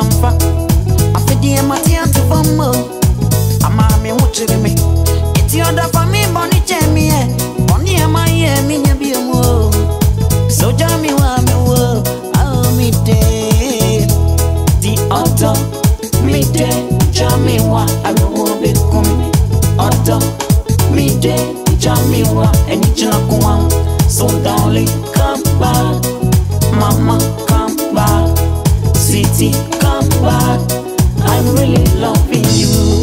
mamfa afidie mate anto fomo ama me wo chiri me iti oda fa mi boni che mi e. Boni ama e ye mi nya bi mo so ja mi wa mi wo. Ah mi de. Di odo mi de. Ja mi wa awe wo be kumi odo mi de. Ja mi wa eni come back. I'm really loving you.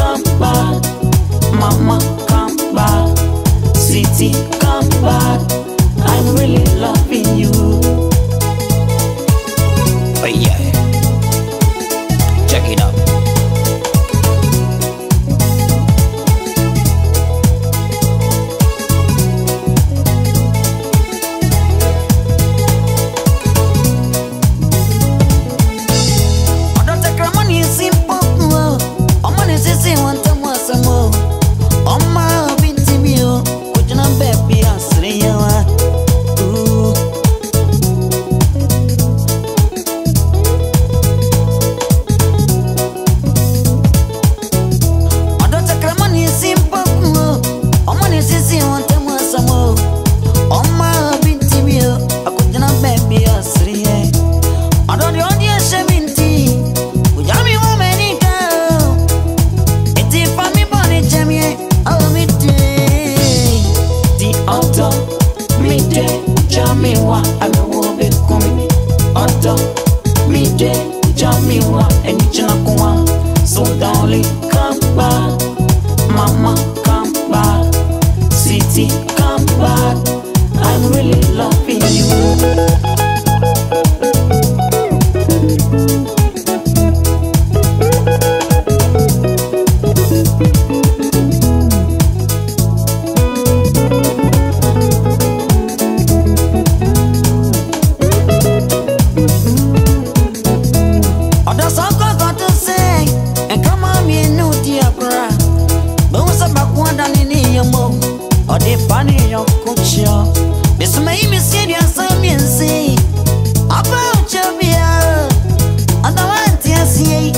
come back. Mama, come back. sweetie, come back. I'm really loving you. But yeah. only come pani yokuchia misimaimi siriasa miensi apa uchabia adawantiasiei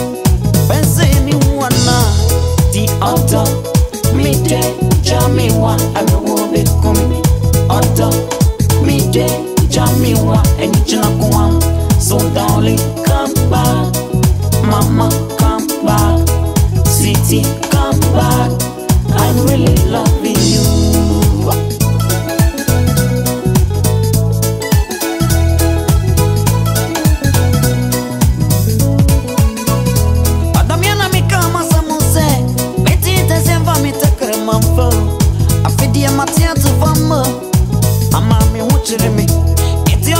penseni wana di odo mide jamiwa amewobe kumi odo mide jamiwa enichinakuwa so darling come back mama come back city come back i really love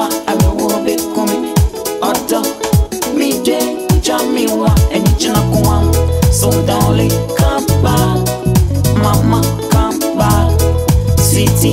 wa amewobe kumi ọdọ mi dé ìjà mi wa ẹni jìnnà kún wa sọdọ̀ọ́lẹ̀ kàmbá mama kàmbá sítì.